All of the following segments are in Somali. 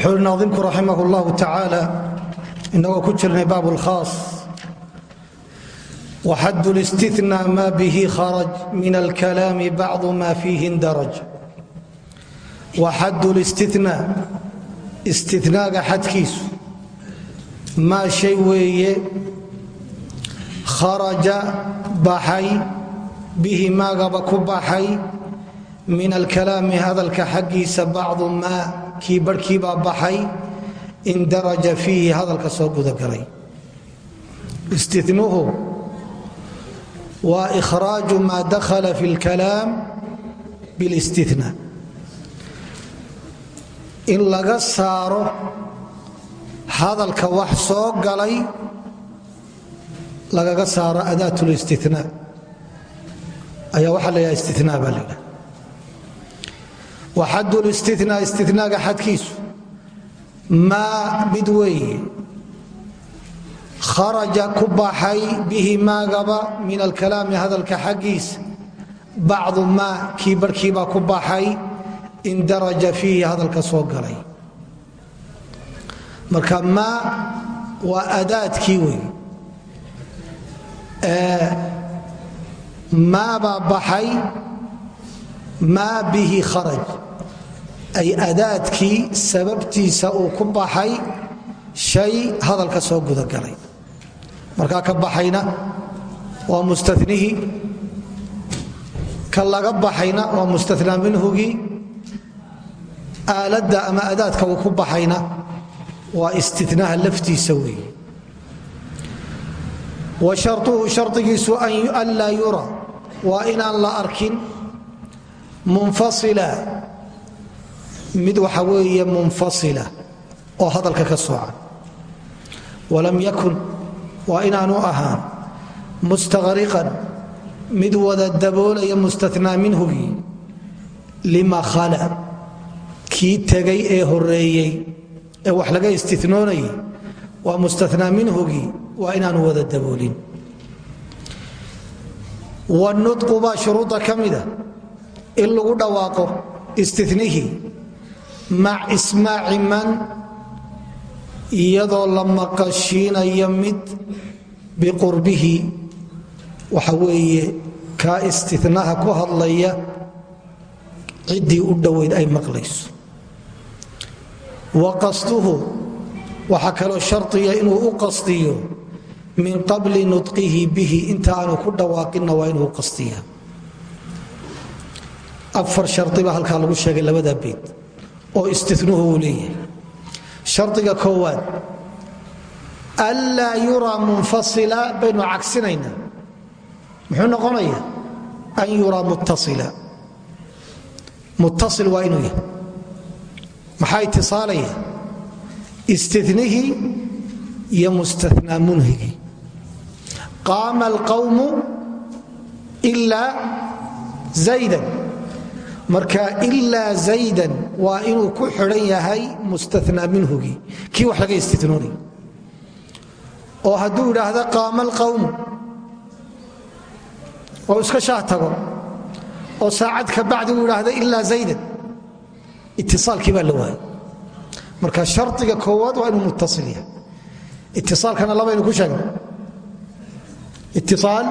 wuxuu i naadimku raximah اllahu tacaala inagoo ku jirnay baab اlkhaas waxad اlاstinaa ma bihi kharaj min alkalaami bacdu ma fiihi indaraj waxad اlاstinaa istinaaga xadkiisu maa shay weeye kharaja baxay bihi maagaba ku baxay min alkalaami hadalka xaggiisa bacdu maa kii barhkiibaa baxay indaraja fiihi hadalka soo gudagalay istinuhu waa ikhraaju maa dakhala fi lkalaam bilstina in laga saaro hadalka wax soo galay lagaga saaro adaat ayaa waxaa la yidhaha baa la yidhaha waxad listina istinaaga xadkiisu. Maa mid weeye kharaja ku baxay bihi maagaba min alkalaami hadalka xaggiisa bacdu maa kii barhkiibaa ku baxay indaraja fiihi hadalka soo galay. Marka maa waa adaadkii wey. Maabaa baxay maa bihi kharaj. Ay adaadkii sababtiisa uu ku baxay shay hadalka soo gudagalay markaa ka baxayna waa mustanihii ka laga baxayna waa mustanaa minhugii aaladda ama adaadka uu ku baxayna waa istinaha laftiisa weeye wa sharuhu shardigiisu yura. Waa inaan la arkin munfasila. Mid waxa weeye munfasila oo hadalka ka soocan walam yakun waa inaanu ahaan mustaqriqan mid wada daboolaya mustanaa minhugii lima khala kii tegay ee horeeyey ee wax laga istinoonayay waa mustanaa minhugii waa inaanu wada daboolin. Wanudqu baa shuruudda ka mida in lagu dhawaaqo istinihii mac ismaaci man iyadoo la maqashiinayo mid biqurbihi waxa weeye kaa istinaha ku hadlaya ciddii u dhoweyd ay maqlayso. Wa qasduhu waxaa kaloo shardiya inuu u qasdiyo min qabli nudqihi bihi inta aanu ku dhawaaqinna waa inuu qastiya afar shariba halkaa lagu sheegay labada beyd oo istinuhu uu leeyahay. Shardiga koowaad anlaa yuraa munfasila baynu cagsinaynaa muxuu noqonaya? An yuraa muttaila muttail waa inuu yahay. Maxaa itisaalaya istinihii iyo mustanaa munhigii qaama alqawmu ilaa zaydan marka ilaa zaydan waa inuu ku xidhan yahay mustanaa minhugii kii wax laga istinoonay oo hadduu idhaahdo qaama alqawmu oo iska shaah tago. Oo saacad ka bacdi uu idhaahdo ilaa zaydan. Itisaalkii baa la waayay. Marka shardiga koowaad waa inuu muttasil yahay. Itisaalkana labaynu ku sheegna itiaal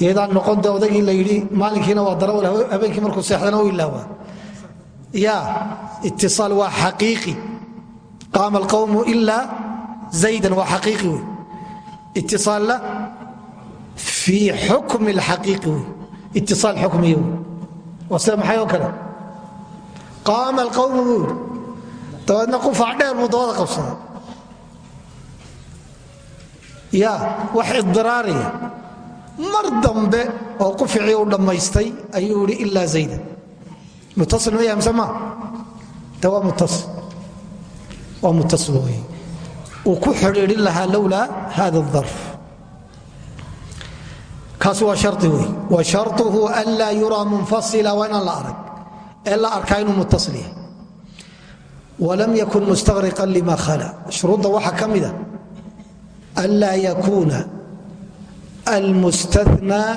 iyadaan noqon de odaygii la yidhi maalinkiina waa darawal habeenkii markuu seexdana u ilaawaa ya itiaal waa xaqiiqi. Qaama alqawmu ilaa zaydan waa xaqiiqi wey. Itiaalna fii xukmi اlxaqiiqi wey. Itiaal xukmiya wey. Waa alqawmu buu yidhi. Dabeedna qufac dheer ya wax idiraaraya mar dambe oo quficii u dhammaystay ayuu idhi ilaa zaydan. Muttail ma yahay mise ma? De waa waa muttail wey uu ku xidhiidhin lahaa lowlaa hada اdarf kaas waa shari wey wa sharuhu an laa yuraa munfasila waa la arag ee la arkaa inuu muttail yahay walam yakun mustaqriqan lima khala. Shuruudda waxaa ka mida anlaa yakuuna almustanaa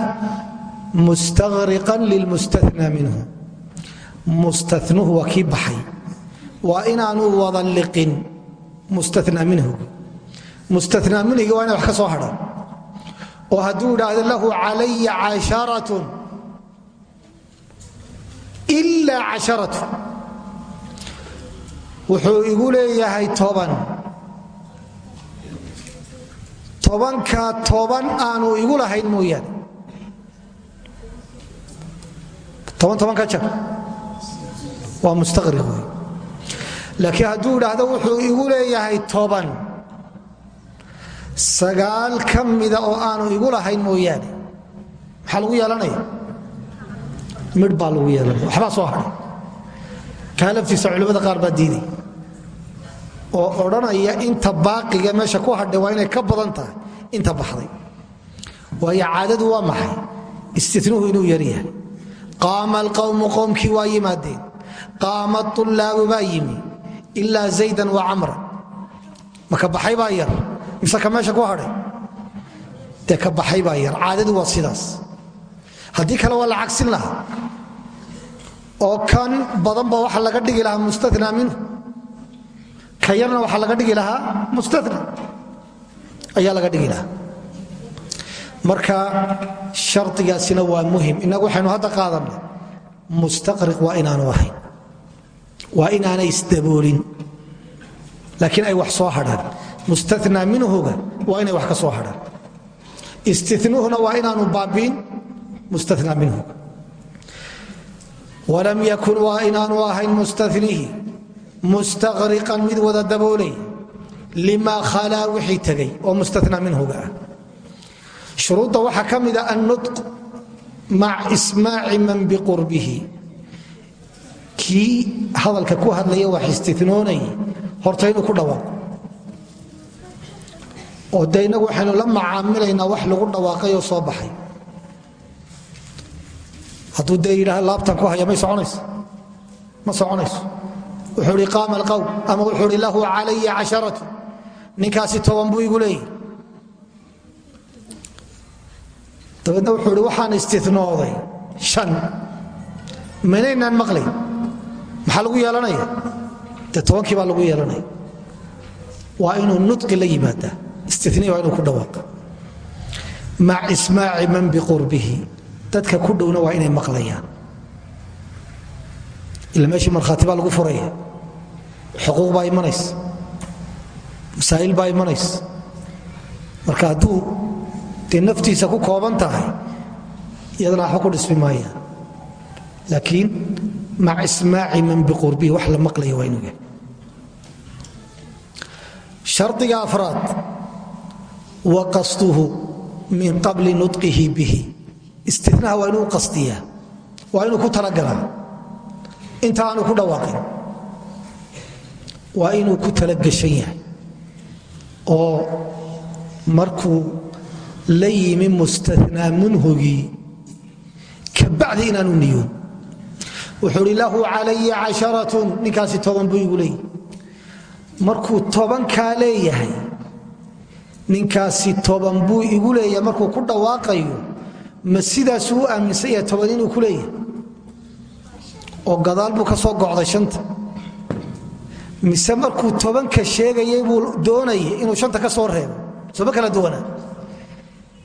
mustaqriqan lilmustanaa minhu mustanuhu waa kii baxay waa inaanu wada liqin mustanaa minhu mustanaa minhigi waa ina wax ka soo hadhan oo hadduu idhaahdo lahu calaya casharatun ilaa casharatu wuxuu igu leeyahay toban tobankaa toban aanu igu lahayn mooyaane. Toban toban ka jar waa mustaqriq wey laakiin hadduu idhaahdo wuxuu igu leeyahay toban. Sagaal ka mida oo aanu igu lahayn mooyaane. Maxaa lagu yeelanaya? Midh baa lagu yeelanaya waxbaa soo hadhay kaa laftiisa qaar baa diiday oo odhanaya inta baaqiga meesha ku hadhay waa inay ka badan tahay. Inta baxday. Waayo caadadu waa maxay? Istinuhu inuu yaryahay qaama alqawmu qowmkii waa yimaadeen. Qaama ulaabu baa yimi. Ilaa zaydan wa camran maka baxay baa yar? Mise ka meesha ku hadhay? Dee ka baxay baa yar. Caadadu waa sidaas. Haddii kale waa la cagsin lahaa. Oo kan badan ba waxa laga dhigi lahaa mustanaa minhu ka yarna waxaa laga dhigi lahaa mustana ayaa laga dhigi lahaa. Marka shardigaasina waa muhiim inagu waxaynu hadda qaadanay mustaqriq waa inaanu ahayn. Waa inaanay isdaboolin laakiin ay wax soo hadhaan. Mustanaa minhuga waa inay wax ka soo hadhaan. Istinuhuna waa inaanu baabiin. Mustanaa minhuga walam yakun waa inaanu ahayn mustaqriqan mid wada daboolay limaa khalaa wixii tegay oo mustanaa minhuga ah shuruudda waxaa ka mida annutq mac ismaaci man biqurbihi kii hadalka ku hadlaya wax istinoonay horta inuu ku dhawaaqo oo de inagu waxaynu la macaamilaynaa wax lagu dhawaaqay oo soo baxay hadduu dee yidhaah laabtan ku haya may soconayso ma soconayso wuxuu ihi qaama alqowm ama wuxuu ihi lahu calaya casharatu. Ninkaasi toban buu igu leeyahy. Dabeedna wuxuu ihi waxaan istinooday an manaynaan maqlay. Maxaa lagu yeelanaya? Dee tobankii baa lagu yeelanaya. Waa inuu nudqi la yimaadaa. Istini waa inuu ku dhawaaqa mac ismaaci man biqurbihi dadka ku dhowna waa inay maqlayaan. Ila meeshii markhaati baa lagu furaya xuquuq baa imanays. Masaa'il baa imanays. Marka hadduu dee naftiisa ku kooban tahay iyadana waxba ku dhismi maaya. Laakiin mac ismaaci man biqurbihi wax la maqlaya waa inuu yahay. Shardiga afraad wa qasduhu min qabli nudqihi bihi. Istinaha waa inuu qasdiyaa waa inuu ku talagalaa. Inta ku dhawaaqin waa inuu ku talagashan yahay oo markuu la yimi mustanaa minhugii kabacdi inaanu niyoon wuxuu hi lahu calaya casharatun ninkaasi toban buu igu leeyahy markuu tobankaa leeyahay ninkaasi toban buu igu leeyahay markuu ku dhawaaqayo ma sidaasuu u aaminsan yahay toban inuu ku leeyahay? Oo gadaal buu ka soo gocday shanta mise markuu tobanka sheegayay buu doonayay inuu shanta ka soo reebo? Sooma kala duwanaa?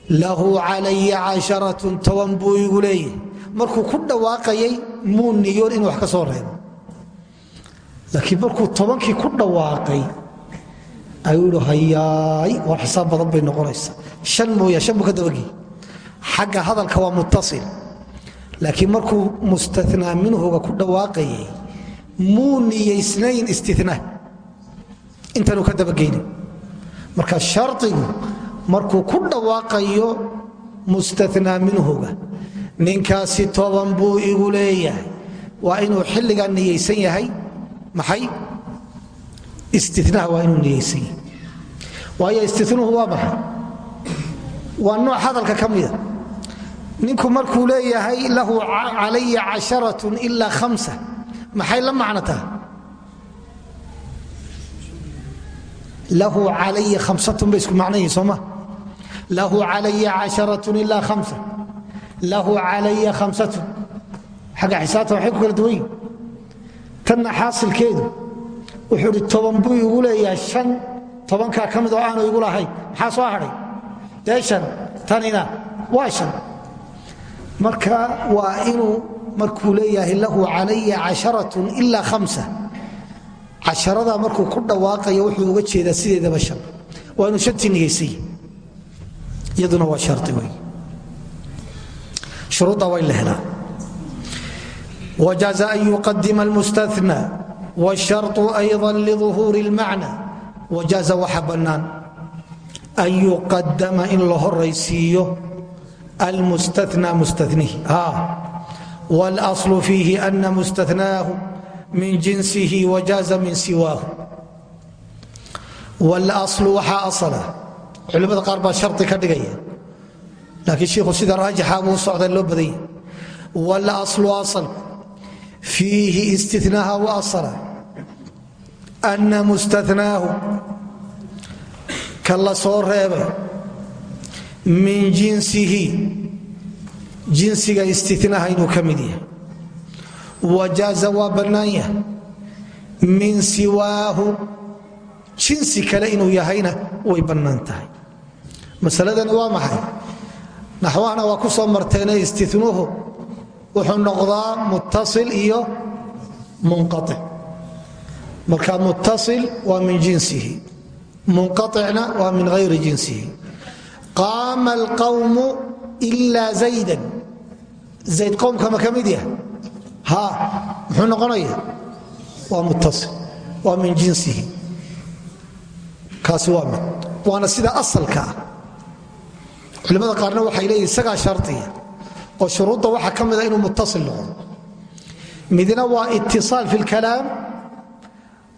Lahu calaya casharatun toban buu igu leeyahay. Markuu ku dhawaaqayay muu niyoon inuu wax ka soo reebo. Laakiin markuu tobankii ku dhawaaqay ayuu ihi hayaay war xisaab badan bay noqonaysaa. Shan mooya shan buu ka dabagey xagga hadalka waa muttasil. Laakiin markuu mustanaa minhuga ku dhawaaqayay muu niyaysnayn istina intanuu ka dabageyna marka shardigu markuu ku dhawaaqayo mustanaa minhuga. Ninkaasi toban buu igu leeyahay. Waa inuu xilligaa niyaysan yahay. Maxay? Istinaha waa inuu niyaysan yahay. Waayo istinuhu waa maxay? Waa nooc hadalka ka mida. Ninku markuu leeyahay lahu calaya casharatun ilaa hamsa maxay la macno taha lahu calaya khamsatun bay isku macnayihin sooma lahu calaya casharatun ilaa hamsa lahu calaya khamsatun. Xagga xisaabta waxay ku kala duwan yihiin tanna xaasilkeedu wuxuu idhi toban buu igu leeyahay an tobankaa ka mid oo aanu igu lahayn. Maxaa soo hadhay dee an tanina waa marka waa inuu markuu leeyahay lahu calaya casharatun ilaa hamsa casharada markuu ku dhawaaqayo wuxuu uga jeedaa sideedaba an waa inuu shantii nigaysay iyaduna waa shari wey shuruudda waa in la helaa wajaaza an yuqadima almustaثnى wاsharطu ayضa liظuhuuri اlmacna wajaaza waxa bannaan an yuqadama in la horaysiiyo almustaثnى mustanihi wاlأصl fiihi ana mustaثnaahu min jinsihi wajaaza min siwaahu wاlأصl waxaa asla culimmada qaar baa shari ka dhigaya laakiin shiikhu sida raajixa buu socda loo badanya wاlأصlu asalku fiihi istinaha u asla ana mustanaahu ka la soo reebay min jinsihi jinsiga istinaha inuu ka mid yahay. Wajaaza waa bannaan yahay min siwaahu. Jinsi kale inuu yahayna way bannaan tahay. Masaladani waa maxay? Naxwahana waa ku soo marteene istinuhu wuxuu noqdaa muttasil iyo munqaic marka muttasil waa min jinsihi munqaicna waa min hayri jinsihi. Qaama alqawmu ila zaydan zayd qoomka ma ka mid yahay. Ha muxuu noqonaya? Waa muttasil. Waa min jinsihi. Kaasi waa mid. Waana sida asalka ah. Culimmada qaarna waxay leeyihiin isagaa shardiya ah oo shuruudda waxaa ka mida ah inuu muttasil noqdo. Midna waa ittisaal fi lkalaam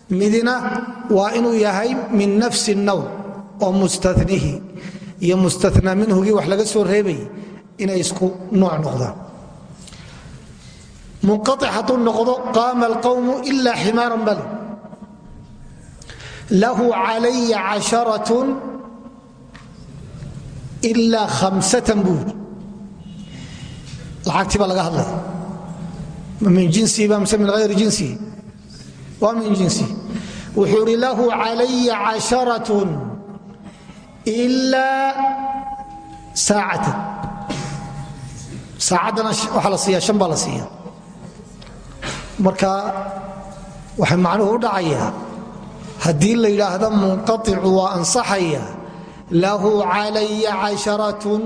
midna waa inuu yahay min nafsi nawm oo mustanihi laga soo reebayay inay isku nooc noqdaan munqaic hadduu noqdo qaama alqawmu ila ximaaran bal. Lahu calaya casharatun ilaa khamsatan buu lacagtii baa laga hadlaya min jinsiiba mise min hayri jinsihi waa min jinsihi wuxuu idhi lahu calaya casharatun ilaa saacatan. Saacadana waxaa la siiya shan baa la siiya marka waxay macnuhu u dhacayaa haddii la yidhaahdo munqaicu waa ansaxaya lahu calaya casharatun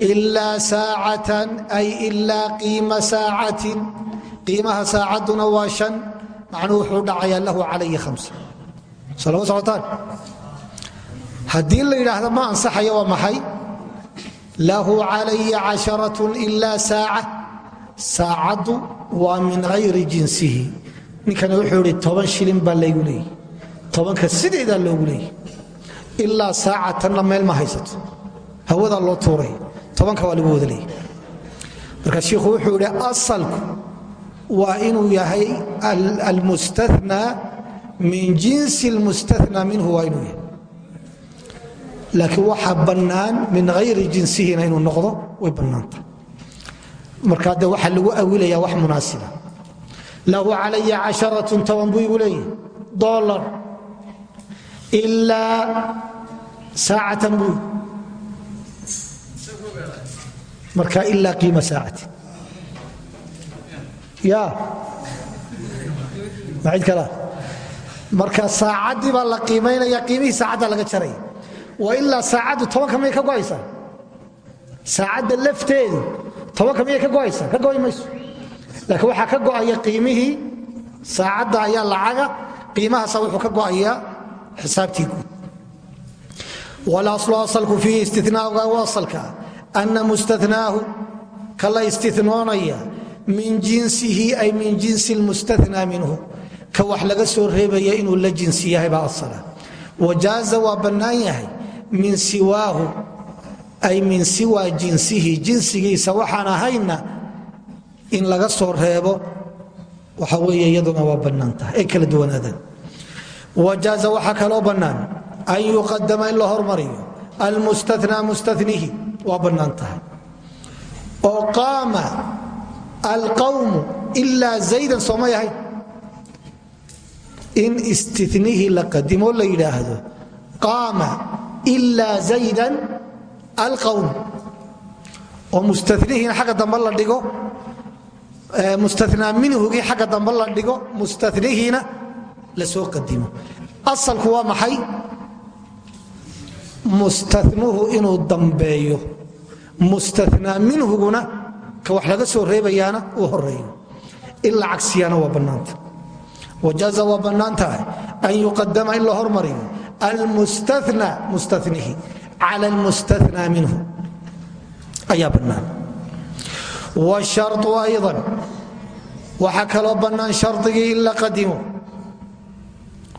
ilaa saacatan ay ilaa qiima saacatin. Qiimaha saacadduna waa shan macnuhu u dhacayaa lahu calaya hamsa salama socotaan? Haddii la yidhaahdo ma ansaxaya waa maxay? Lahu calaya casharatun ilaa saaca saacaddu waa min hayri jinsihi. Ninkani wuxuu idhi toban shilin baa laygu leeyay tobanka sideedaa loogu leeyay ilaa saacatanna meel ma haysato. Hawadaa loo tuuray. Tobanka waa lagu wada leeyay marka shiikhu wuxuu idhi asalku waa inuu yahay almustanaa min jinsi اlmustanaa minhu waa inuu yahay. Laakiin waxaa bannaan min hayri jinsihina inuu noqdo way bannaanta marka de waxaa lagu awilaya wax munaasiba lahu calaya caشharaة toban buu igu leeyahay. Dolar ilaa saacatan buu. Marka ilaa qiima saacati. Ya. Ma cid kala? Marka saacaddii baa la qiimaynaya qiimihii saacadda laga jaraya wa ilaa saacaddu tobanka miyay ka go'aysaa saacadda lafteedu tobanka miyay ka go'aysaa ka go'i mayso. Laakiin waxaa ka go'aya qiimihii saacadda ayaa lacaga qiimahaasa wuxuu ka go'ayaa xisaabtii guud walaslu asalku fiihi istinaauga asalka anna mustanaahu ka la istinoonaya min jinsihi ay min jinsi lmustanaa minhu ka wax laga soo reebaya inuu la jinsi yahay baa asala. Wajaaza waa bannaan yahay min siwaahu ay min siwaa jinsihi jinsigiisa waxaan ahayna in laga soo reebo. Waxa weeye iyaduna waa bannaan tahay ay kala duwanaadaan wajaaza waxaa kaloo bannaan an yuqadama in la hormariyo. Almustanaa mustanihi waa bannaan tahay. Oo qaama alqawmu ilaa zaydan soomay ahayn in istinihii la qadimo la yidhaahdo. Qaama ilaa zaydan alqowm oo mustanihiina xagga dambe la dhigo mustanaa minhugii xagga dambe la dhigo mustanihiina la soo qadimo asalku waa maxay mustanuhu inuu dambeeyo mustanaa minhuguna ka wax laga soo reebayaana uu horeeyo in la cagsiyana waa bannaanta wajaaza waa bannaan tahay an yuqadama in la hormariyo almustana mustanihi cala almustanaa minhu ayaa bannaan wsharu ayضa waxaa kaloo bannaan shardigii in la qadimo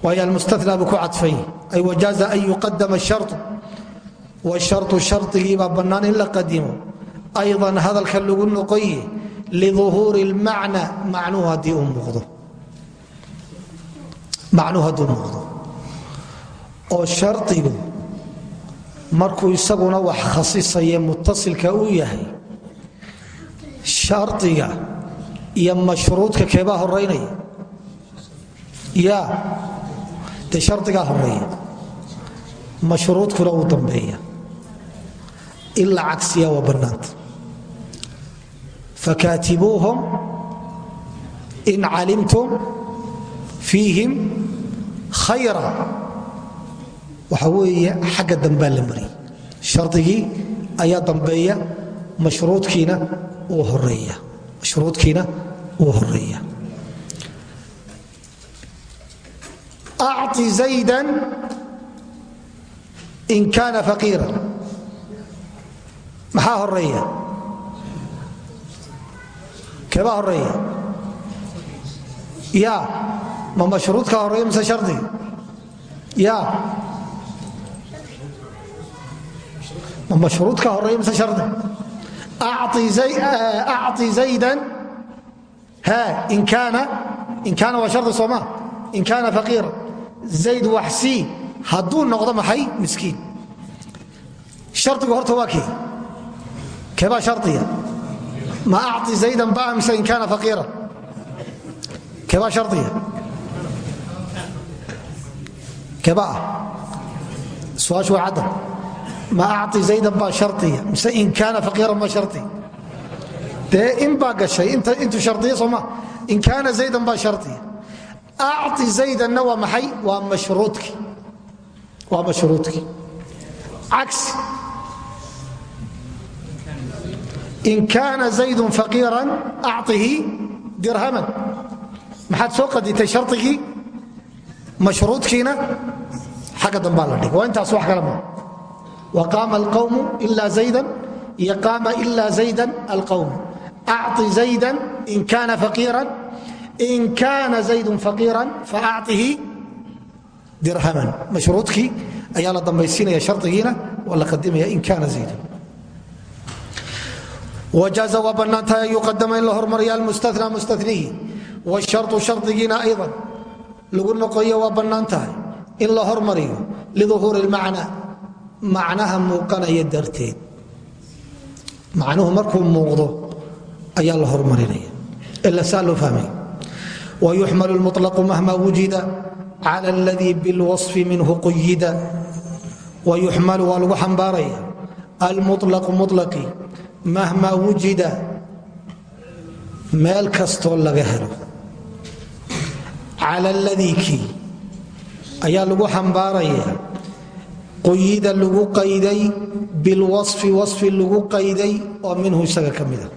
waayo almustana buu ku cadfay ay wajaaza an yuqadama sharu wsharu shardigiibaa bannaan in la qadimo ayضan hadalka lagu noqoye liuhuuri اlmacna macnuhu haddii uu muuqdo macnuhu hadduu muuqdo oo shardigu markuu isaguna wax khasisaye mutasilka uu yahay shardiga iyo mashruudka keebaa horaynaya ya dee shardigaa horreeya mashruudkuna uu dambeeya. In la cagsiya waa bannaanta in calimtum fiihim khayra waxa weeye xagga dambaa la mariyay shardigii ayaa dambeeya mashruudkiina uu horreeya acطi zayda in kaana faqiira maxaa horreeya keebaa horreeya ya ma mashruudka horreeya mise shardi? Ya ma mashruudka horreeya mise shardi? Acطi zayda in kaana waa shardi sooma in kaana faqiira zayd waxsii hadduu noqdo maxay? Miskiin. Shardigu horta waa kee keebaa shardiya ma acطi zaydan ba mise in kaana faqiira? Keebaa shardiya keeba ah su'aashu waa cadda ma aci zaydan baa hariya mise in kaana aiiran baa hari dee in baa gashay intuu hariya sooma in kaana zaydan baa hariya aci zaydanna waa maxay? Waa mahruudki waa mashruudkii cagsi. In kaana zaydun faqiiran acihi dirhaman. Maxaad soo qaditay harigii mashruudkiina xagga dambaa la dhig waa intaas wax kala ma wqaama alqawmu ila zaydan iyo qaama ila zaydan alqawm acطi zaydan in kaana faqiiran in kaana zaydun faqiiran faacطihi dirhaman mashruudkii ayaa la dambaysiinaya shardigiina waa la qadimaya in kaana zaydan wajaaza waa bannaantahay an yuqadama in la hormariya almustana mustanihi wsharu shardigiina ayضan lagu noqoyo waa bannaan tahay in la hormariyo liuhuuri اlmacna macnaha muuqanaya darteed macnuhu markuu muuqdo ayaa la hormarinaya ila saa loo fahmay wayuxmal اlmuطlaqu mahma wujida cala اladii biاlwaصfi minhu quyida wayuxmalu waa lagu xambaaraya almuطlaqu muطlaqi mahma wujida meel kastoo laga helo cala اladii kii ayaa lagu xambaaraya quyida lagu qayday bilwafi wafi lagu qayday oo minhu isaga ka mida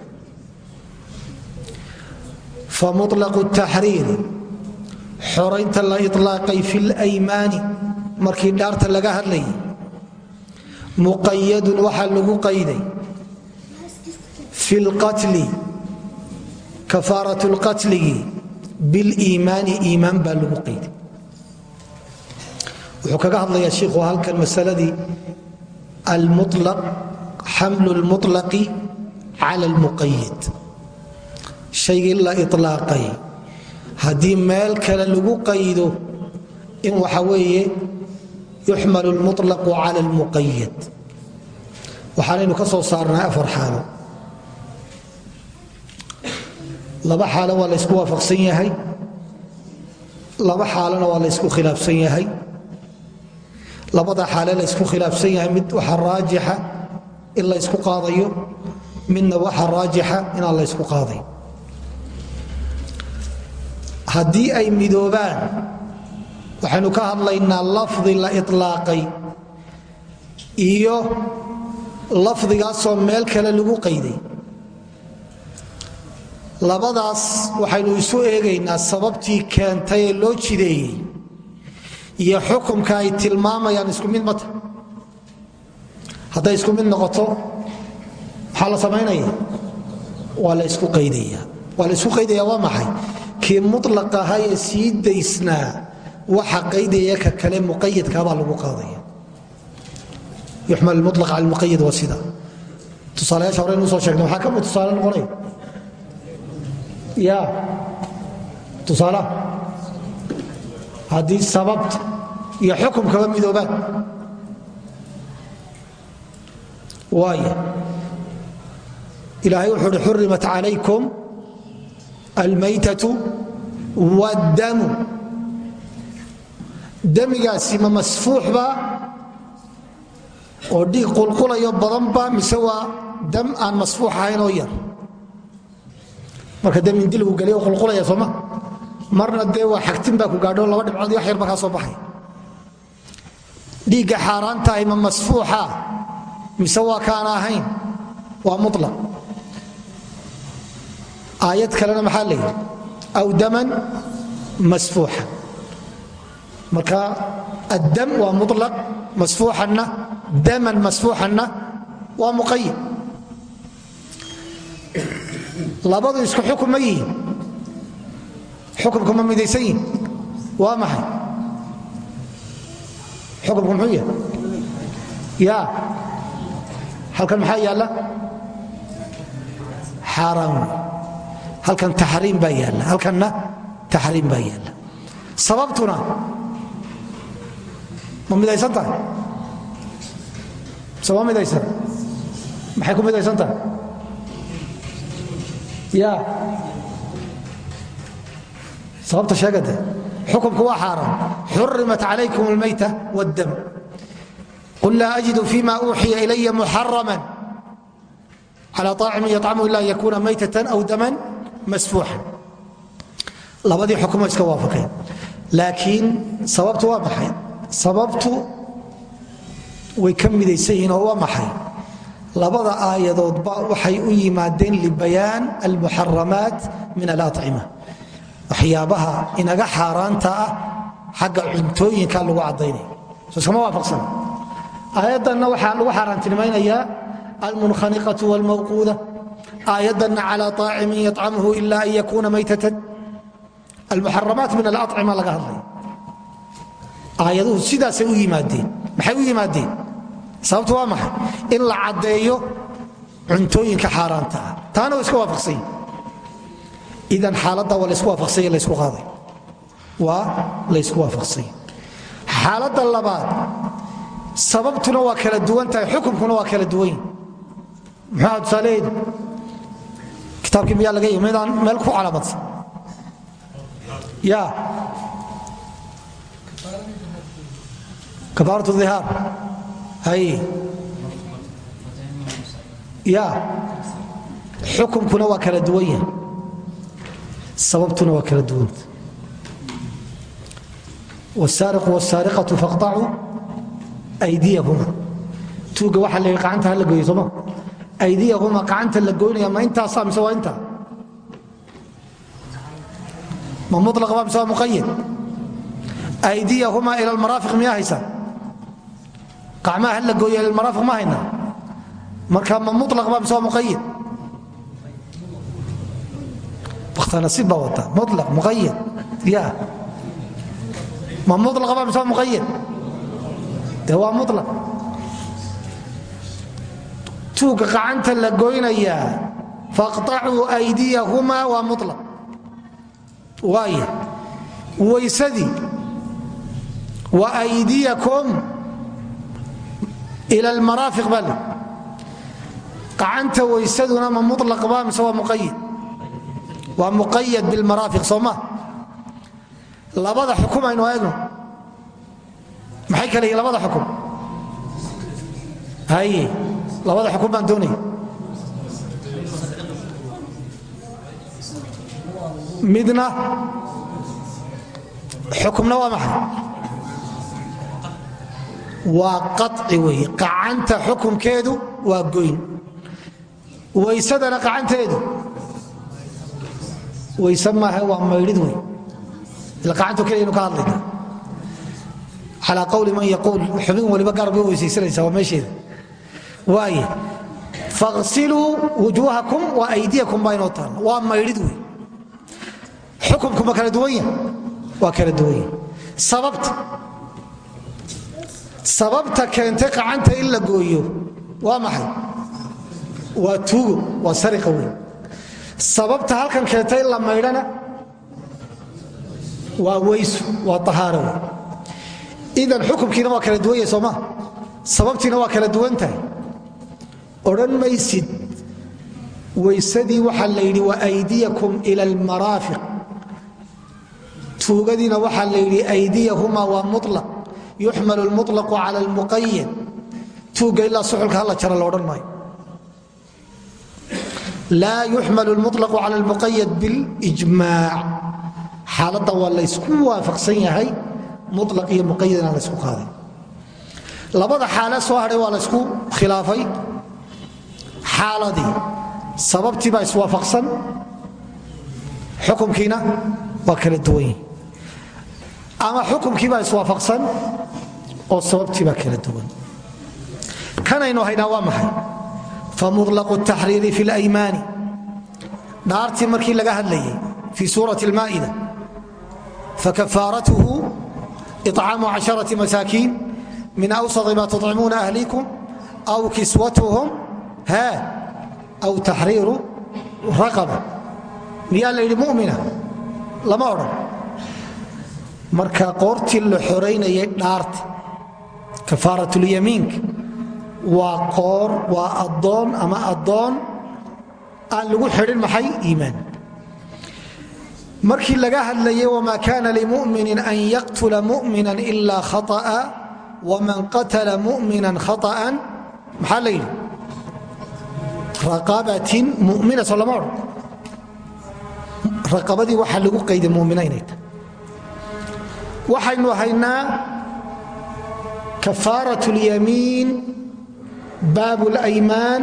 fa mulaqu xoraynta la ilaaqay fi lymaani markii dhaarta laga hadlayay muqayadun waxaa lagu qayday fi lqatli kafaarat lqatligii biliimaani iimaan baa lagu qayday wuxuu kaga hadlayaa shiikhu halkan masaladii almulaq xamlu lmulaqi cala almuqayid shaygii la ilaaqay haddii meel kale lagu qayido in waxa weeye yuxmalu lmulaqu cala almuqayad waxaanaynu ka soo saarnay afar xaalo. Laba xaalo waa laysku waafaqsan yahay. Laba xaalona waa laysku khilaafsan yahay labada xaale laysku khilaafsan yahay. Mid waxa raajixa in laysku qaadayo midna waxa raajixa inaan laysku qaaday haddii ay midoobaan waxaynu ka hadlaynaa lafdi la ilaaqay iyo lafdigaasoo meel kale lagu qayday. Labadaas waxaynu isu eegaynaa sababtii keentay ee loo jideeyey iyo xukumka ay tilmaamayaan isku mid mata. Hadday isku mid noqoto maxaa la samaynaya waa la isku qaydaya. Waa isku qaydaya waa maxay? Kii mulaq ahaa ee sii daysnaa waxa qaydaya ka kale muqayadkaabaa lagu qaadaya. Yuxmal mulaq cala muqayad waa sida. Tusaalayaasha hore inuu soo sheegnay waxaa ka mid tusaale ya tusaalaha haddii sababta iyo xukumkaba midoobaan. Waaya ilaahay wuxuu uhi xurimat calaykum almaytatu wاddamu damigaasi ma masfuuxba oo dhiig qulqulayo badanba mise waa dam aan masfuux ahayn oo yar? Marka dam indi lagu geliyo qulqulaya sooma marna dee waa xagtin baa ku gaadho laba dhibcood wax yar markaa soo baxay. Dhiigga xaaraantahay ma masfuuxa mise waa kaana ahayn? Waa mulaq aayad kalena maxaa la yidhi? Aw daman masfuuxa. Marka addam waa mulaq masfuuxanna daman masfuuxanna waa muqayid labadu isku xukum ma yihiin xukumka ma midaysan yihiin waa maxay? Xukumku muxuu yahay? Ya halkan maxaa yaalla? Xaaraan halkan taxriim baa yaalla. Halkanna taxriim baa yaalla. Sababtuna ma midaysan tahay? Mise ma midaysan. Maxay ku midaysan tahay? Ya sababta sheegade xukumku waa xaaraan. Xurimat calaykum almayta wاddam qul laa ajidu fima uuxiya ilaya muxaraman cala aacimin yطcamu ila an yakuna maytatan aw daman masfuuxan. Labadii xukumo iska waafaqeen. Laakiin sababtu waa maxay? Sababtu way ka midaysan yihiin oo waa maxay? Labada aayadoodba waxay u yimaadeen libayaan almuxaramaat min alacima waxyaabaha inaga xaaraanta ah xagga cuntooyinka lagu caddaynaya so iskama waafaqsana aayaddanna waxaa lagu xaaraantinimaynayaa almunkhaniqatu wاlmawquuda aayaddanna calaa طaacimin yacamhu ila an yakuuna maytatan. Almuxaramaat min alacima laga hadlaya aayaduhu sidaasay u yimaadeen. Maxay u yimaadeen? Sababtu waa maxay? In la caddeeyo cuntooyinka xaaraanta ah. Taana way iska waafaqsanya idan xaaladda waa laysku waafaqsanya laysku qaaday. Waa laysku waafaqsanya xaaladda labaad sababtuna waa kala duwan tahay xukumkuna waa kala duwan yahi muxuuha kitaabkii miyaa laga yimi midaan meel ku calaamadsan ya kafaarat ihaar hay. Ya xukumkuna waa kala duwan yahay sababtuna waa kala duwanta wsaariqu wsaariqatu faqacuu ydiyahuma tuuga waxaa la gacanta hala gooyo sooma. Aydiyahuma gacanta la gooynaya ma intaasa mise waa intaa? Ma mulaq ba mise waa muqayad aydiyahuma ila almaraafiq miyaa haysaa? Gacmaha hala gooyo ila almaraafiq ma hayna marka ma mulaq ba mise waa muqayad wakhtanasib baa wata mulaq muqayad ya ma mulaq ba mise waa muqayad de waa mulaq tuugga gacanta la goynayaa faqطacuu aydiyahuma waa mulaq waaya waysadii wa aydiyakum ila almaraafiq baa le gacanta waysaduna ma mulaq ba mise waa muqayad waa muqayad bilmaraafiq soo ma? Labada xukum aynu eegno maxay kale yihiin labada xukum? Haye labada xukum baan doonaya midna xukumna waa maxay? Waa qaci weeye. Qacanta xukumkeedu waa goyn. Waysadana qacanteedu wayse maaha waa maydhid wey ila qacantu keligaynu ka hadlayna. Calaa qowli man yaquul xubin waliba gaar bay weysaysanaysa waa meesheeda. Waaye faqsiluu wujuuhakum wa aydiyakum baa inoo taalla waa maydhid wey xukumku ma kala duwan yahay? Waa kala duwan yahay. Sababta? Sababta keentay qacanta in la gooyo. Waa waa tuugo waa sariqa wey sababta halkan keentay la maydhana waa weysu waa ahaaro idan xukumkiina waa kala duwan yahay sooma sababtiina waa kala duwan tahay odhan maysid weysadii waxaa la yidhi waaydiyakum ila almaraafiq tuugadiina waxaa la yidhi aydiyahuma waa mulaq yuxmal lmulaqu cala lmuqayad tuugga ilaa suxulka hala jara loodhan maayo laa yuxmal lmulaqu cala lmuqayad bilijmaac xaaladda waa laysku waafaqsan yahay mulaq iyo muqayad inaan laysku qaaday labada xaale soo hadhay waa laysku khilaafay. Xaaladii sababtii baa iswaafaqsan xukumkiina waa kala duwan yihi ama xukumkiibaa iswaafaqsan oo sababtiibaa kala duwan. Kanaynu haynaa famulaqu taxriiri fi lymaani dhaartii markii laga hadlayay fii suurati lmaa'ida fakafaaratuhu icaamu casharati masaakiin min awsadi ma tucimuuna ahlikum aw kiswatuhum ha aw taxriiru raqaba miyaa la yidhi mumina lama odhan marka qoortii la xoraynayay dhaarta kafaaratulyamiinka waa qoor waa addoon ama addoon aan lagu xidhin maxay iimaan markii laga hadlayay wma kana limuminin an yaqtula mumina ila khaطأa wman qatla mumina khaطأa maxaa la yidhi raqabatin mumina soo lama odhan raqabadii waxaa lagu qayday mumina inay tahay waxaynu haynaa kafaaraة اlyamiin baab اlaymaan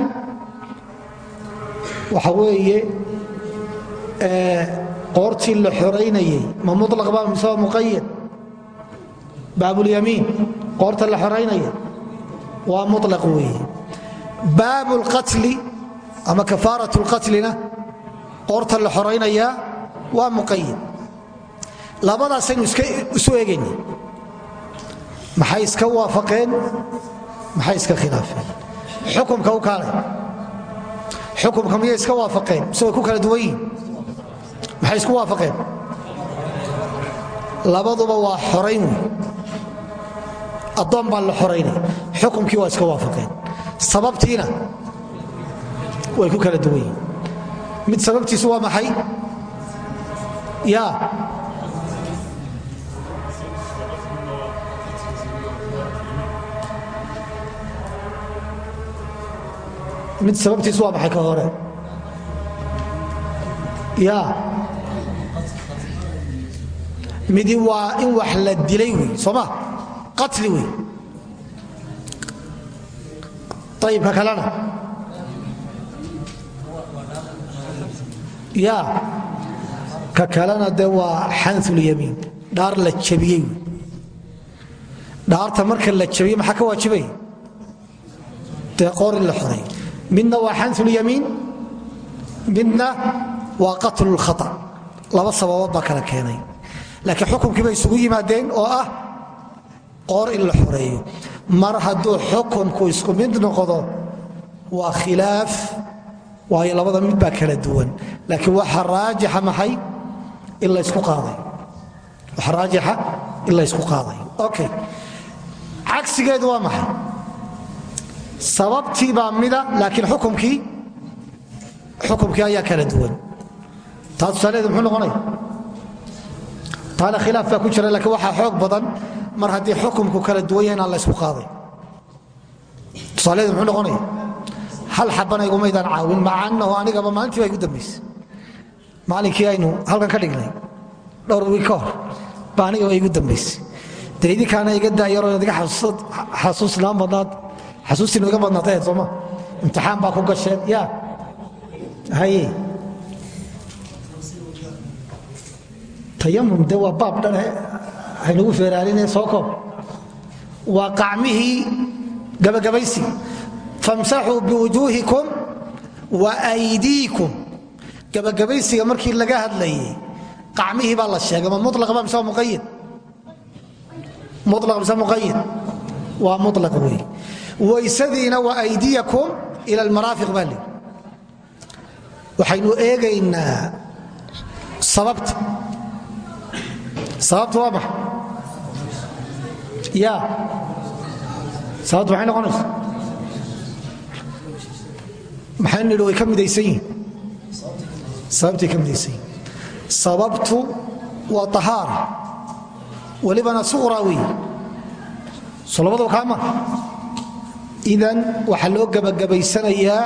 waxa weeye qoortii la xoraynayay ma mulaq ba mise waa muqayad baabulyamiin qoorta la xoraynaya waa mulaq weeye baab اlqatli ama kafaaraة اlqatlina qoorta la xoraynayaa waa muqayad labadaasaynu isu egayna maxay iska waafaqeen maxay iska khilaafeen Xukumka u kaalay. Xukumka miyay iska waafaqeen? Mise ku kala duwan yihiin maxay isku waafaqeen? Labaduba waa xorayn wey addoon baa la xoraynay xukumkii waa iska waafaqeen. Sababtiina way ku kala duwan yihiin mid sababtiisu waa maxay? Ya mid sababtiisu waa maxay ka hore? Ya. Midi waa in wax la dilay wey sooma qatli wey. Ayibka kalena ya. Ka kalena de waa xanثulyamiin dhaar la jabiyey wey. Marka la jabiye maxaa ka waajibaya dee la xoreey midna waa xanuyamiin midna waa qatlulkhaa laba sababood baa kala keenay. Laakiin xukunkii bay isugu yimaadeen oo ah qoor in la xoreeyo. Mar hadduu xukunku isku mid noqdo waa khilaaf waayo labada mid baa kala duwan. Laakiin waxa raajixa maxay? In laysku qaaday. Waxa raajixa in laysku qaaday. Okay. Cagsigeedu waa maxay? Sababtii baa mida laakiin xukumkii xukumkii ayaa kala duwan. Taa tusaalaheedu muxuu noqonaya taana khilaaf ku jira lakiin waxaa xoog badan mar haddii xukumku kala duwan la ysku qaaday. Tusaalaheedu muxuu noqonaya hal xabana igumaydaan caawin maca annahu anigaba maalintii baa igu dambaysay. Aynu halkan ka dhignay dhowr wiig ka hor baa anigaba igu dambaysay. Dee idinkaana iga daayaroo iga xasuusnaan badnaad xasuustiinu iga badnaatayd sooma. Imtixaan baa ku gasheen ya. Haye tayamum de waa baab dhan haynagu feeraaline soo koob waa qacmihii gabagabaysi. Famsaxuu biwujuuhikum wa aydiikum. Gabagabaysiga markii laga hadlayay qacmihii baa la sheegay. Ma mulaqba mise waa muqayad mulaq mise muqayad waa mulaq wey waysadiina wa aydiyakum ila almaraafiq baa leeyi waxaynu eegaynaa sababta. Sababta waa maxa ya sababta maxay noqonaysa. Maxaynu nidhi way ka midaysan yihiin sababtay ka midaysan yihiin sababtu waa tahaara. Welibana suqraa wey so labadaba kaama idan waxaa loo gebagabaysanayaa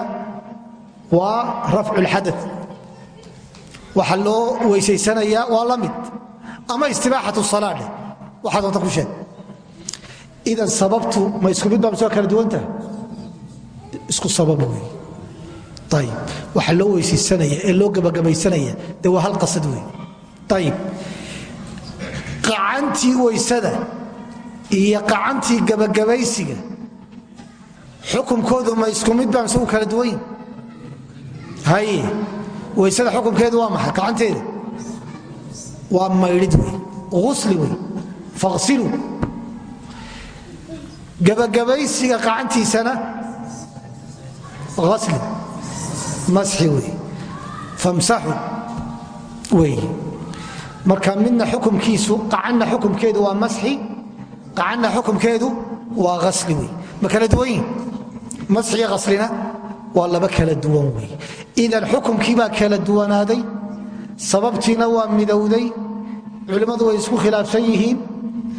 waa rafcu lxada waxaa loo weysaysanayaa waa la mid. Ama istibaaxatu salaadheh waxaa doonta ku sheeg. Idan sababtu ma isku mid baa misoo kala duwantaha isku sabab wey ayib waxaa loo weysaysanaya ee loo gebagabaysanaya dee waa hal qasad wey ayib qacantii weysada iyo qacantii gebagabaysiga xukumkoodu ma isku mid baa mise u kala duwan yihiin haye weysada xukumkeedu waa maxay? Gacanteeda waa maydhid wey usli wey faqsilu gebagabaysiga qacantiisana asli masxi wey famsaxu wey marka midna xukumkiisu qacanna xukumkeedu waa masxi qacanna xukumkeedu waa asli wey ma kala duwan masxiga aslina waa laba kala duwan wey idan xukumkii baa kala duwanaaday sababtiina waa midowday culimmadu way isku khilaafsan yihiin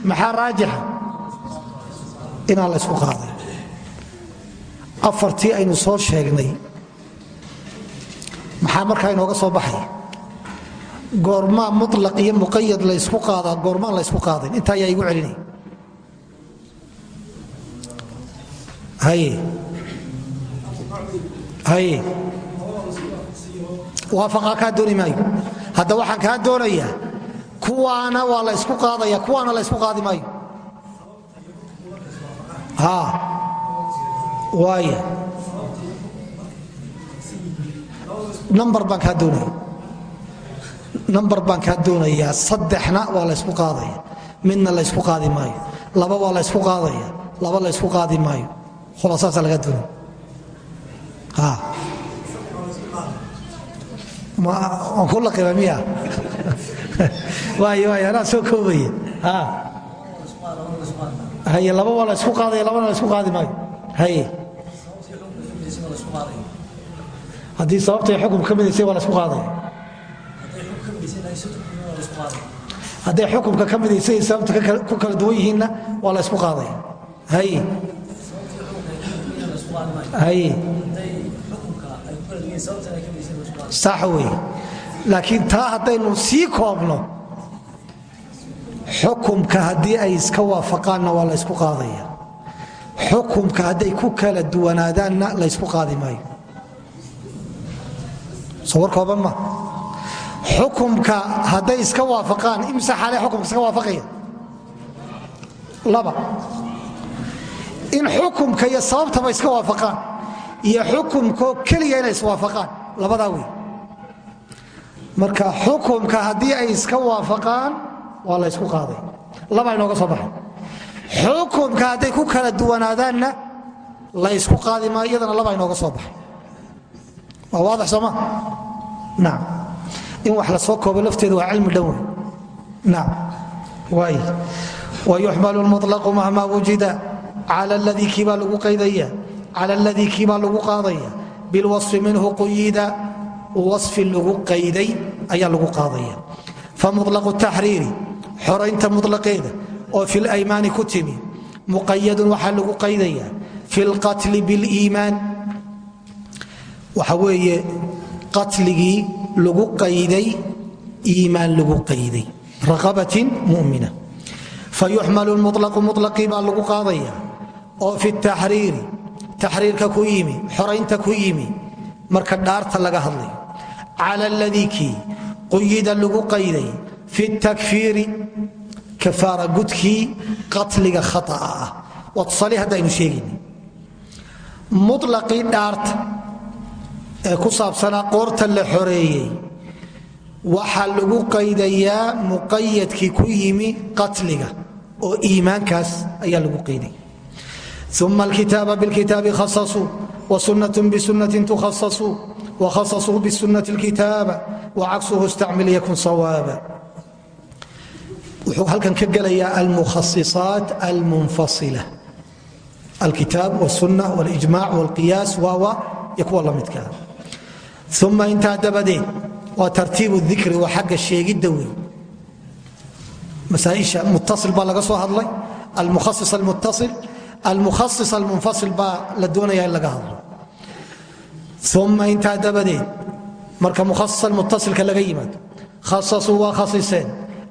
maxaa raajixa? Inaan la ysku qaaday. Afartii aynu soo sheegnay maxaa markaa inooga soo baxaya goormaa mulaq iyo muqayad la ysku qaadaa goormaan la ysku qaadayn intaa ayaa igu celinaya hadda waxaan kaa doonayaa kuwaana waa la ysku qaadaya kuwaana la ysku qaadi maayo. Waaya nambar baan kaa doonaya. Nambar baan kaa doonayaa. Saddexna waa la ysku qaadaya. Midna la ysku qaadi maayo. Laba waa la ysku qaadaya. Laba la ysku qaadi maayo. Khulasaasa lagaa doonaya waan ku laqima miya waay waay anaa soo koobaya haye laba waa la ysku qaadaya labana la ysku qaadi maayo. Haye. Haddii sababtay xukum ka midaysay waa la ysku qaadaya. Hadday xukumka ka midaysay ku kala duwan yihiinna waa la ysku qaadaya. Haye sax wey laakiin taa haddaynu sii koobno xukumka haddii ay iska waafaqaanna waa la ysku qaadaya. Xukumka hadday ku kala duwanaadaanna la ysku qaadi maayo. Soo war kooban ma. Xukumka hadday iska waafaqaan imse xaale xukumka iska waafaqaya? Laba. In xukumka iyo sababtaba iska waafaqaan iyo xukumko keliya inay iswaafaqaan labadaa wey marka xukumka haddii ay iska waafaqaan waa la ysku qaaday. Laba inooga soo baxay. Xukumka hadday ku kala duwanaadaanna la ysku qaadi maayo iyadana laba inooga soo baxay. Waa waadax sooma nacam in wax la soo koobo lafteeda waa cilmi dhan wey nacam waay wayuxmalu lmuطlaqu mahma wujida. Cala aladii kiibaa lagu qaydaya. Cala aladii kiibaa lagu qaadaya. Bilwasfi quyida wafi lagu qayday ayaa lagu qaadaya. Famulaqu taxriiri xoraynta mulaqeeda oo filaymaani ku timi muqayadun waxaa lagu qaydaya fi lqatli biliimaan waxa weeye qatligii lagu qayday iimaan lagu qayday. Raqabatin mumina. Fayuxmalu mulaqu mulaqii baa lagu qaadaya. Oo fi taxriiri taxriirka ku yimi xoraynta ku yimi marka dhaarta laga hadlayo cala ladii kii quyida lagu qayday fi takfiiri kafaara gudkii qatliga khaaa waa tusaale haddaynu sheegayna mulaqii dhaarta ku saabsanaa qoorta la xoreeyey waxaa lagu qaydayaa muqayadkii ku yimi qatliga oo iimaankaas ayaa lagu qayday uma alkitaaba bilkitaabi khasasuu wasunaة bsunaة tukhasasuu wakhasasuu bsunaة اlkitaaba wacagsuhu istacmil yakun sawaaba wuxuu halkan ka gelayaa almukhasiصaaت almunfasila alkitaab wاsunة wاlijmac wاlqiyaas waawa iyo kuwa la midkaa uma intaa dabadeed waa tartiib dikri waa xagga sheegidda wey masaaisha muttasil baa laga soo hadlay almukhasis almuttasil almukhasis almunfasil baa la doonaya in laga hadlo uma intaa dabadeed marka mukhasis almuttasilka laga yimaado khasasuu waa khasiseen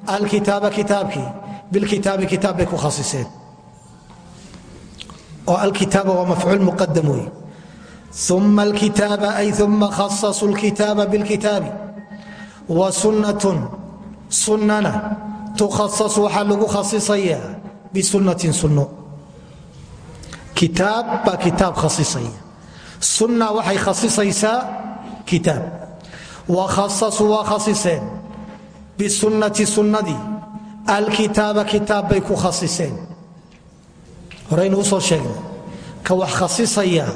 alkitaaba kitaabkii bilkitaabi kitaab bay ku khasiseen oo alkitaaba waa mafcuul muqadam wey uma alkitaaba ay uma khasasuu lkitaaba bilkitaabi wa sunnatun sunnana tukhasasu waxaa lagu khasisayaa bisunnatin sunno kitaab baa kitaab khasisaya sunna waxay khasisaysaa kitaab. Wa khasasuu waa khasiseen. Bisunnati sunnadii alkitaaba kitaab bay ku khasiseen. Horeynu u soo sheegnay ka wax khasisaya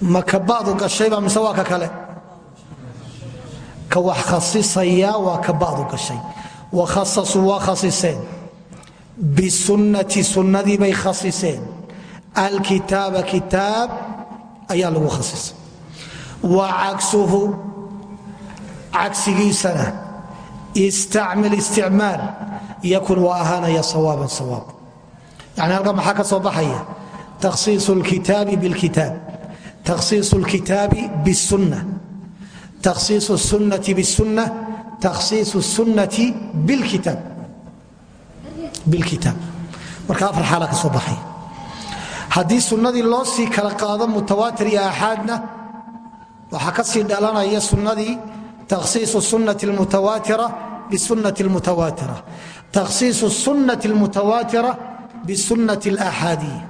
ma ka badu gashayba mise waa ka kale? Ka wax khasisaya waa ka badu gashay. Wakhasasuu waa khasiseen. Bisunnati sunnadii bay khasiseen. Alkitaaba kitaab ayaa lagu khasisay. Wa cagsuhu cagsigiisana istacmil isticmaal yakun waa ahaanaya sawaaban sawaab. Yani halkan maxaa ka soo baxaya? Takhsiisu lkitaabi bilkitaab takhsiisu lkitaabi bisunna takhsiisu sunnati bisunna takhsiisu sunnati bilkitaab marka afar xaala ka soo baxay haddii sunnadii loo sii kala qaado mutawaatir iyo aaxaadna waxaa ka sii dhalanaya sunnadii takhsiisu sunnati almutawaatira bisunati almutawaatira. Takhsiisu sunnati almutawaatira bisunnati alaaxaadiya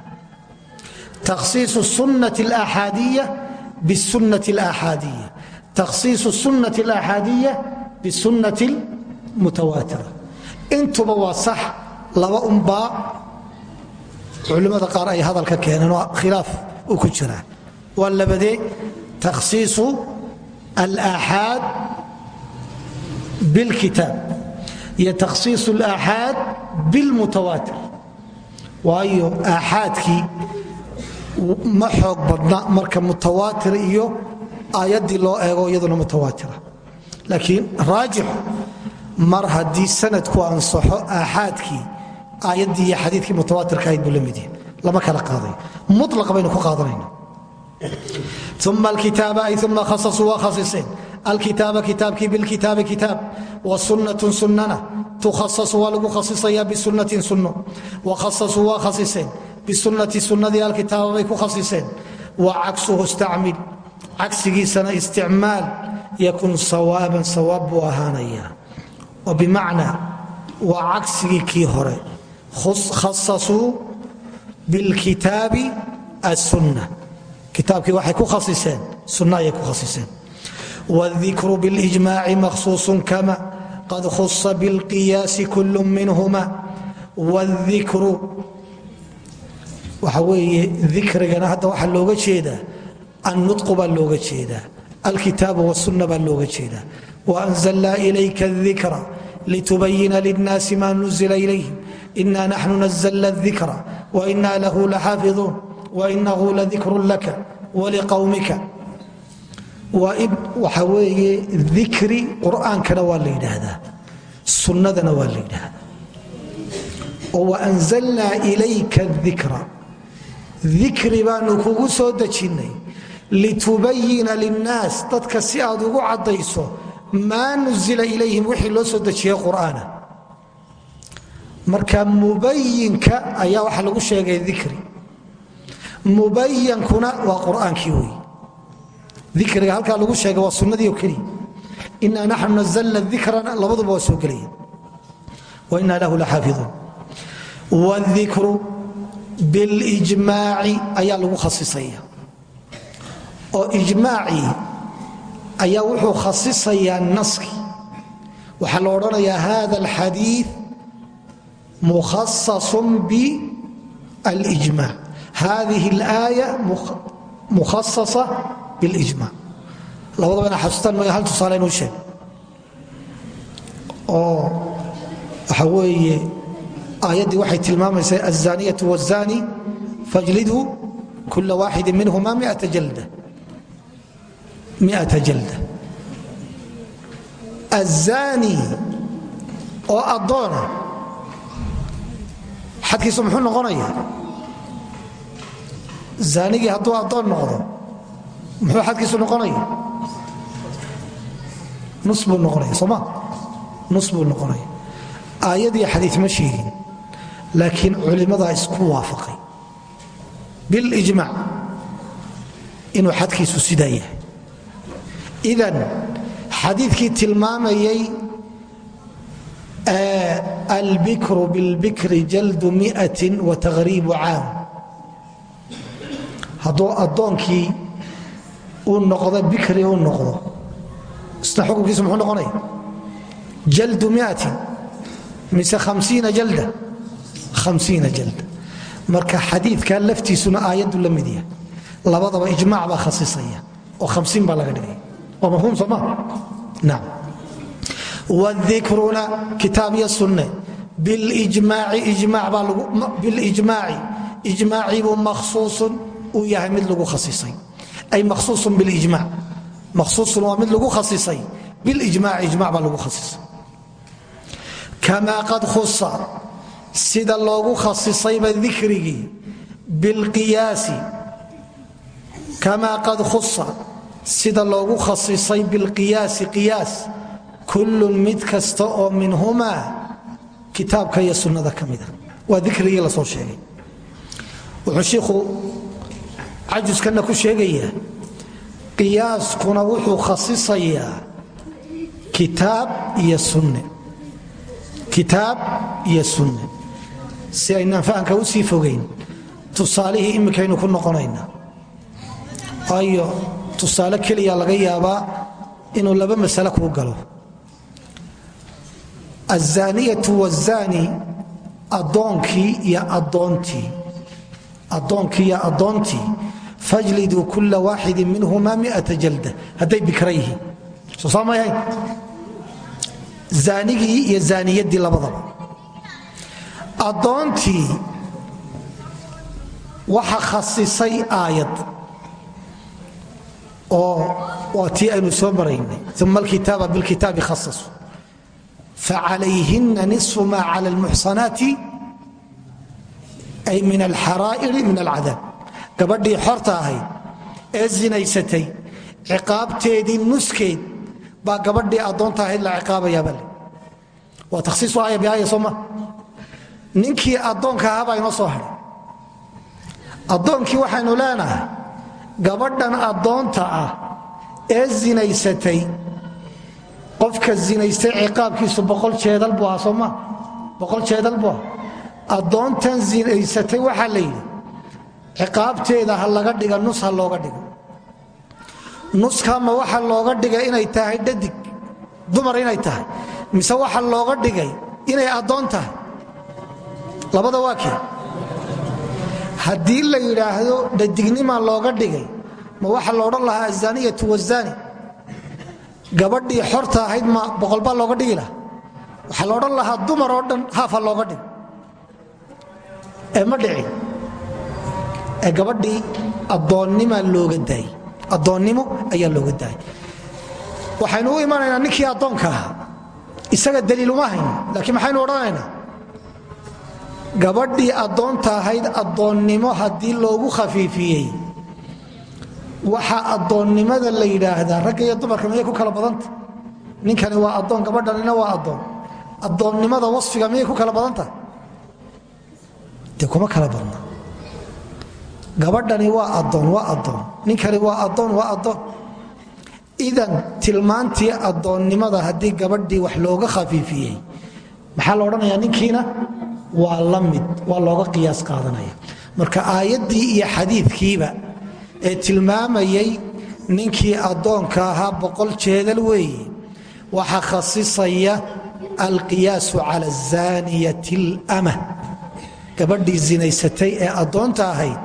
takhsiisu sunnati alaaxaadiya bisunnati alaaxaadiya takhsiisu sunnati alaaxaadiya bisunnati almutawaatira. Intuba waa sax laba unbaa culimmada qaar ay hadalka keeneen oo khilaaf uu ku jiraa waa labadee takhsiisu alaaxaad bilkitaab iyo takhsiisu alaaxaad bilmutawaatir. Waayo aaxaadkii ma xoog badna marka mutawaatir iyo aayaddii loo eego iyaduna mutawaatira laakiin raajixu mar haddii sanadku ansaxo aaxaadkii aayaddii iyo xadiikii mutawaatirka ahayd buu la mid yahay. Lama kala qaadayo mulaq baynu ku qaadanayna uma alkitaaba ay uma khasasuu waa khasiseen. Alkitaaba kitaabkii bilkitaabi kitaab. Wa sunnatun sunnana. Tukhasasu waa lagu khasisaya bisunnatin sunno. Wa khasasuu waa khasiseen. Bisunnati sunnadii alkitaaba bay ku khasiseen. Wa cagsuhu istacmil. Cagsigiisana isticmaal. Yakun sawaaban sawaab buu ahaanaya oo bimacnaa waa cagsigii kii hore khasasuu bilkitaabi asunna kitaabkii waxay ku khasiseen sunna ayay ku khasiseen wاdikru biاlijmaaci makhsuuصu kama qad khusa biاlqiyaasi kul minhuma wاdikru waxa weeye dikrigana hadda waxaa looga jeedaa annutqu baa looga jeedaa alkitaabu wاsunna baa looga jeedaa waanzalnaa ilayka اdikra litubayina lلnaasi ma nuzila ilayhim ina naxnu nazlna اdikra waina lahu laxaafiظuun wainahu ladikru laka waliqowmika waxa weeye dikri qur'aankana waa la yidhaahdaa sunnadana waa la yidhaahdaa. Oo waanzalnaa ilayka dikra dikri baanu kugu soo dejinnay litubayina linnaas dadka si aad ugu caddayso maa nuzila ilayhim wixii loo soo dejiyey qur'aana marka mubayinka ayaa waxa lagu sheegay dikri mubayankuna waa qur'aankii wey dikriga halkaa lagu sheegay waa sunnadii oo keliya inaa naxnu nazalna dikrana labaduba waa soo gelaya wa inaa lahu laxaafiduun. Wاdikru biاlijmaaci ayaa lagu khasisaya. Oo ijmaacii ayaa wuxuu khasisayaa naski. Waxaa la odhanayaa hada alxadii mukhasasun biاljmac hadihi اlaaya mukhasasa biاlijmac labadaba ina xasuustaan ma hal tusaale inuu sheeg oo waxa weeye aayaddii waxay tilmaamaysaa aلzaniyة wالzani fajliduu kula waaxidi minhuma miata jalda aلzani oo addoona xadkiisu muxuu noqonaya? Zaanigii hadduu addoon noqdo muxuu xadkiisu noqonaya? Nus buu noqonaya sooma nus buu noqonaya. Aayadii xadiid ma sheegin laakiin culimmadaa isku waafaqay. Bilijmac inuu xadkiisu sidaa yahay. Idan xadiidkii tilmaamayay albikru bilbikri jaldu miatin wa taqriibu caam hadduu addoonkii uu noqdo bikri uu noqdo isna xukunkiisu muxuu noqonaya jaldu miatin mise amsiina jalda amsiina jalda marka xadiidka laftiisuna aayaddu la mid yahay labadaba ijmac baa khasisaya oo amsiin baa laga dhigaya waa mafhuum soo maa naam wdikruna kitaab iyo sunne bilijmaaci ijmaaci buu makhsuusun uu yahay mid lagu khasisay ay makhsuusun bilijmac makhsuusun waa mid lagu khasisay bilijmaci ijmac baa lagu khasisay kamaa qad khusa sida loogu khasisayba dikrigii bilqiyaasi kamaa qad khusa sida loogu khasisay bilqiyaasi qiyaas kullun mid kasta oo minhumaa kitaabka iyo sunnada ka mida waa dikrigii la soo sheegay. Wuxuu shiikhu cajuskanna ku sheegayaa qiyaaskuna wuxuu khasisayaa kitaab iyo sunne. Kitaab iyo sunne. Si aynaan fahamka u sii fogayn tusaalihii iminkaynu ku noqonaynaa waayo tusaale keliya laga yaabaa inuu laba masale kuu galo azaaniyatu wazani addoonkii iyo adoontii fajliduu kula waaxidin minhuma miata jalda hadday bikra yihiin soo saamayahayn zaanigii iyo zaaniyaddii labadaba addoontii waxa khasisay aayad oo waa tii aynu soo maraynay uma alkitaaba bilkitaabi khasasu facalayhina niصfu ma cala اlmuxsanaati ay min alxaraa'iri min alcadaab gabadhii xorta ahayd ee zinaysatay ciqaabteedii nuskeed baa gabadhii addoonta ahayd la ciqaabayaabale waa takhsiisu aaya biaaya sooma ninkii addoonka ahaa baa inoo soo hadhay addoonkii waxaynu leenahay gabadhan addoonta ah ee zinaysatay qofka zinaystay ciqaabkiisu boqol jeedal buu ahaa sooma boqol jeedal buu aha addoontan zinaysatay waxaa la yidhi ciqaabteeda ha laga dhiga nus ha looga dhigo. Nuskama waxa looga dhigay inay tahay dhadig dumar inay tahay. Mise waxa looga dhigay inay addoon tahay. Labada waa kee haddii la yidhaahdo dhadignimaa looga dhigay. Ma waxa la odhan lahaa azaniyatu wazani gabadhii xorta ahayd ma boqolbaa looga dhigi lahaa. Waxaa la odhan lahaa dumar oo dhan haafa looga dhig. Ee ma dhicin ee gabadhii addoonnimaa looga daayey. Addoonnimo ayaa looga daayay waxaynu u imanaynaa ninkii addoonka ahaa. Isaga daliil uma hayno laakiin maxaynu odhanaynaa? Gabadhii addoonta ahayd addoonnimo haddii loogu khafiifiyey waxaa addoonnimada la yidhaahdaa ragga iyo dumarka miyay ku kala badanta? Ninkani waa addoon gabadhanina waa addoon. Addoonnimada wasfiga miyay ku kala badanta? Dee kuma kala badna. Gabadhani waa addoon waa addoon. Ninkani waa addoon waa addoon. Idan tilmaantii addoonnimada haddii gabadhii wax looga khafiifiyey maxaa la odhanayaa? Ninkiina waa la mid waa looga qiyaas qaadanaya. Marka aayaddii iyo xadiidkiiba ee tilmaamayay ninkii addoonka ahaa boqol jeedal weeye waxaa khasisaya alqiyaasu cala zaaniyati اlama gabadhii zinaysatay ee addoonta ahayd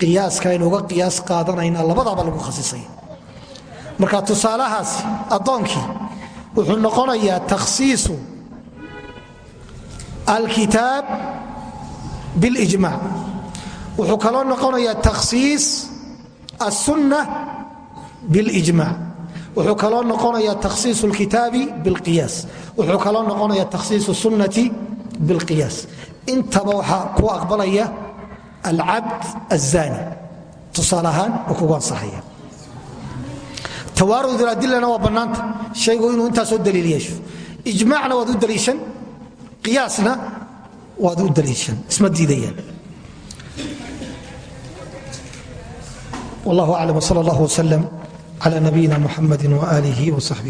qiyaaska aynu uga qiyaas qaadanaynaa labadaaba lagu khasisaya marka tusaalahaasi addoonkii wuxuu noqonayaa takhsiisu alkitaab biاlijmac wuxuu kaloo noqonayaa takhsiis الsunة bاlijmac wuxuu kaloo noqonaya takhsiiص اlkitaabi bاlqiyaas wuxuu kaloo noqonaya takhsiiص الsunnati bاlqiyaas intaba waxaa ku aqbalaya alcabd الzani tusaale ahaan uu kugu ansaxaya tawaarud adilana waa bannaanta shaygu inuu intaasoo daliil yeesho ijmacna waad u daliishan qiyaasna waad u daliishan isma diidayaan wallah aclam wsal allah wslm cla nabiyina muxamadi waaalihi wsaxbihi